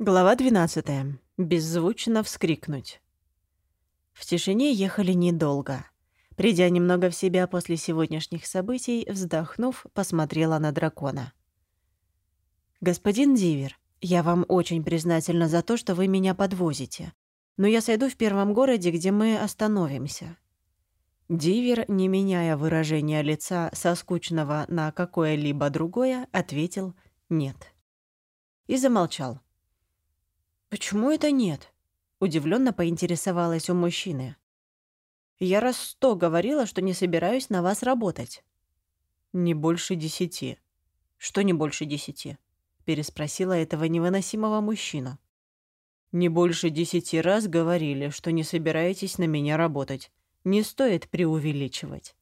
Глава 12. Беззвучно вскрикнуть. В тишине ехали недолго. Придя немного в себя после сегодняшних событий, вздохнув, посмотрела на дракона. «Господин Дивер, я вам очень признательна за то, что вы меня подвозите. Но я сойду в первом городе, где мы остановимся». Дивер, не меняя выражения лица со скучного на какое-либо другое, ответил «нет». И замолчал. «Почему это нет?» — удивленно поинтересовалась у мужчины. «Я раз сто говорила, что не собираюсь на вас работать». «Не больше десяти». «Что не больше десяти?» — переспросила этого невыносимого мужчину. «Не больше десяти раз говорили, что не собираетесь на меня работать. Не стоит преувеличивать».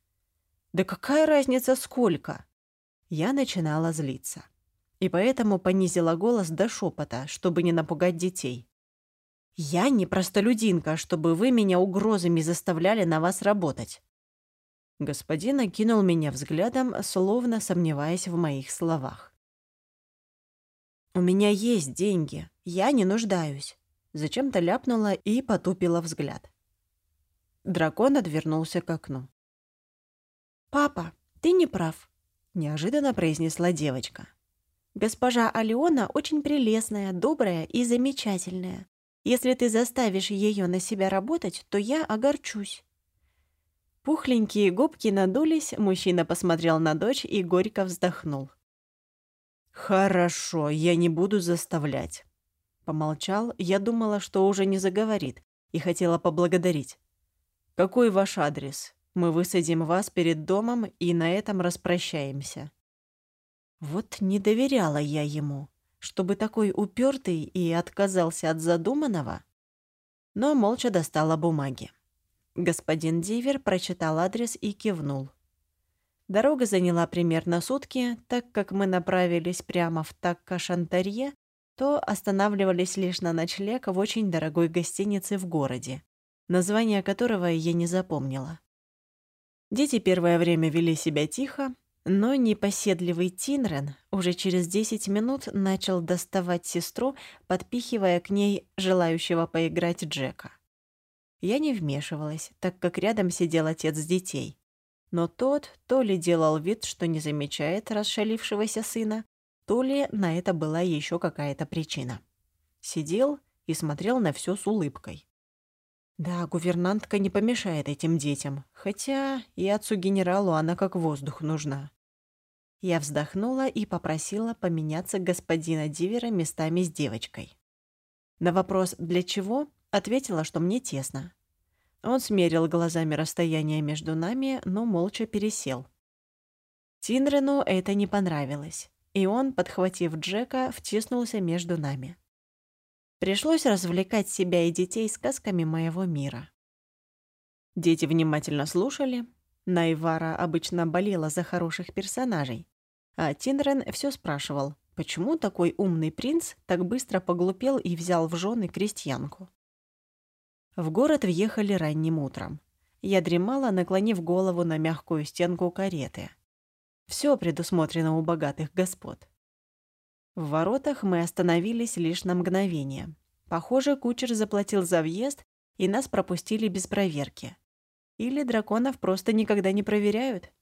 «Да какая разница сколько?» Я начинала злиться и поэтому понизила голос до шепота, чтобы не напугать детей. «Я не простолюдинка, чтобы вы меня угрозами заставляли на вас работать». Господин окинул меня взглядом, словно сомневаясь в моих словах. «У меня есть деньги, я не нуждаюсь», — зачем-то ляпнула и потупила взгляд. Дракон отвернулся к окну. «Папа, ты не прав», — неожиданно произнесла девочка. Госпожа Алиона очень прелестная, добрая и замечательная. Если ты заставишь ее на себя работать, то я огорчусь». Пухленькие губки надулись, мужчина посмотрел на дочь и горько вздохнул. «Хорошо, я не буду заставлять». Помолчал, я думала, что уже не заговорит, и хотела поблагодарить. «Какой ваш адрес? Мы высадим вас перед домом и на этом распрощаемся». Вот не доверяла я ему, чтобы такой упертый и отказался от задуманного. Но молча достала бумаги. Господин Дивер прочитал адрес и кивнул. Дорога заняла примерно сутки, так как мы направились прямо в Такка-Шантарье, то останавливались лишь на ночлег в очень дорогой гостинице в городе, название которого я не запомнила. Дети первое время вели себя тихо, но непоседливый Тинрен уже через 10 минут начал доставать сестру, подпихивая к ней желающего поиграть Джека. Я не вмешивалась, так как рядом сидел отец детей. Но тот то ли делал вид, что не замечает расшалившегося сына, то ли на это была еще какая-то причина. Сидел и смотрел на все с улыбкой. Да, гувернантка не помешает этим детям, хотя и отцу-генералу она как воздух нужна. Я вздохнула и попросила поменяться господина Дивера местами с девочкой. На вопрос «для чего?» ответила, что мне тесно. Он смерил глазами расстояние между нами, но молча пересел. Тинрену это не понравилось, и он, подхватив Джека, втиснулся между нами. Пришлось развлекать себя и детей сказками моего мира. Дети внимательно слушали, Найвара обычно болела за хороших персонажей, а Тинрен все спрашивал, почему такой умный принц так быстро поглупел и взял в жены крестьянку. В город въехали ранним утром. Я дремала, наклонив голову на мягкую стенку кареты. Все предусмотрено у богатых господ. В воротах мы остановились лишь на мгновение. Похоже, кучер заплатил за въезд, и нас пропустили без проверки. Или драконов просто никогда не проверяют?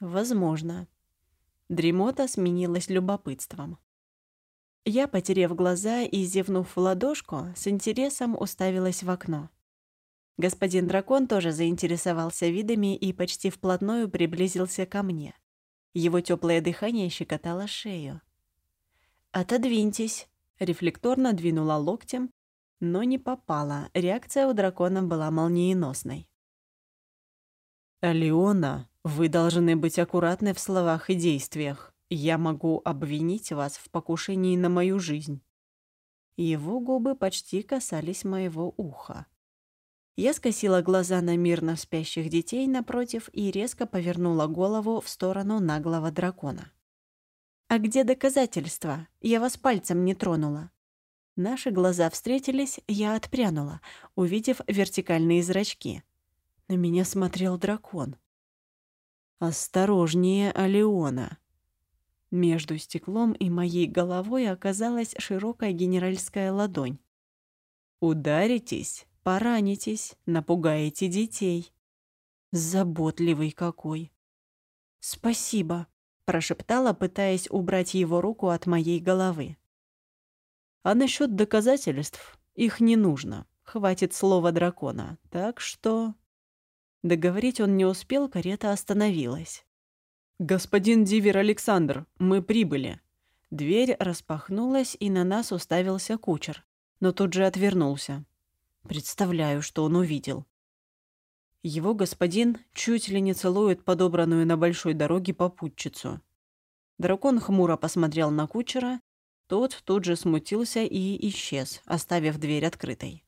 Возможно. Дремота сменилась любопытством. Я, потерев глаза и зевнув в ладошку, с интересом уставилась в окно. Господин дракон тоже заинтересовался видами и почти вплотную приблизился ко мне. Его теплое дыхание щекотало шею. «Отодвиньтесь», — рефлекторно двинула локтем, но не попала. Реакция у дракона была молниеносной. «Алиона, вы должны быть аккуратны в словах и действиях. Я могу обвинить вас в покушении на мою жизнь». Его губы почти касались моего уха. Я скосила глаза на мирно спящих детей напротив и резко повернула голову в сторону наглого дракона. «А где доказательства? Я вас пальцем не тронула». Наши глаза встретились, я отпрянула, увидев вертикальные зрачки — на меня смотрел дракон. «Осторожнее, Алеона!» Между стеклом и моей головой оказалась широкая генеральская ладонь. «Ударитесь, поранитесь, напугаете детей». Заботливый какой. «Спасибо», — прошептала, пытаясь убрать его руку от моей головы. «А насчет доказательств их не нужно. Хватит слова дракона. Так что...» Договорить он не успел, карета остановилась. «Господин Дивер Александр, мы прибыли». Дверь распахнулась, и на нас уставился кучер, но тут же отвернулся. Представляю, что он увидел. Его господин чуть ли не целует подобранную на большой дороге попутчицу. Дракон хмуро посмотрел на кучера, тот тут же смутился и исчез, оставив дверь открытой.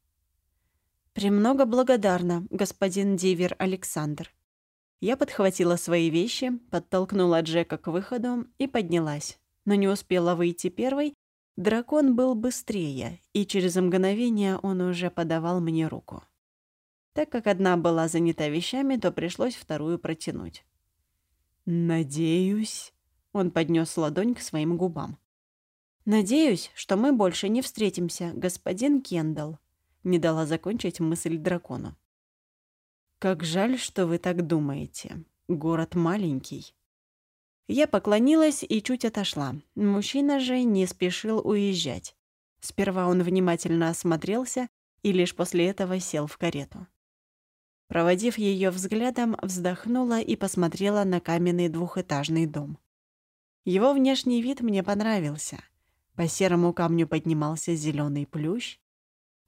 «Премного благодарна, господин Дивер Александр». Я подхватила свои вещи, подтолкнула Джека к выходу и поднялась. Но не успела выйти первой. Дракон был быстрее, и через мгновение он уже подавал мне руку. Так как одна была занята вещами, то пришлось вторую протянуть. «Надеюсь...» — он поднес ладонь к своим губам. «Надеюсь, что мы больше не встретимся, господин Кендалл», не дала закончить мысль дракону. «Как жаль, что вы так думаете. Город маленький». Я поклонилась и чуть отошла. Мужчина же не спешил уезжать. Сперва он внимательно осмотрелся и лишь после этого сел в карету. Проводив ее взглядом, вздохнула и посмотрела на каменный двухэтажный дом. Его внешний вид мне понравился. По серому камню поднимался зеленый плющ,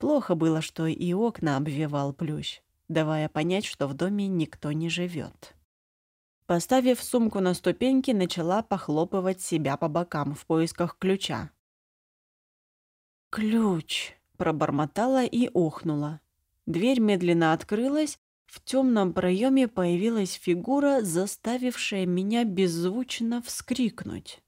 Плохо было, что и окна обвивал плющ, давая понять, что в доме никто не живет. Поставив сумку на ступеньки, начала похлопывать себя по бокам в поисках ключа. «Ключ!» — пробормотала и охнула. Дверь медленно открылась, в темном проеме появилась фигура, заставившая меня беззвучно вскрикнуть.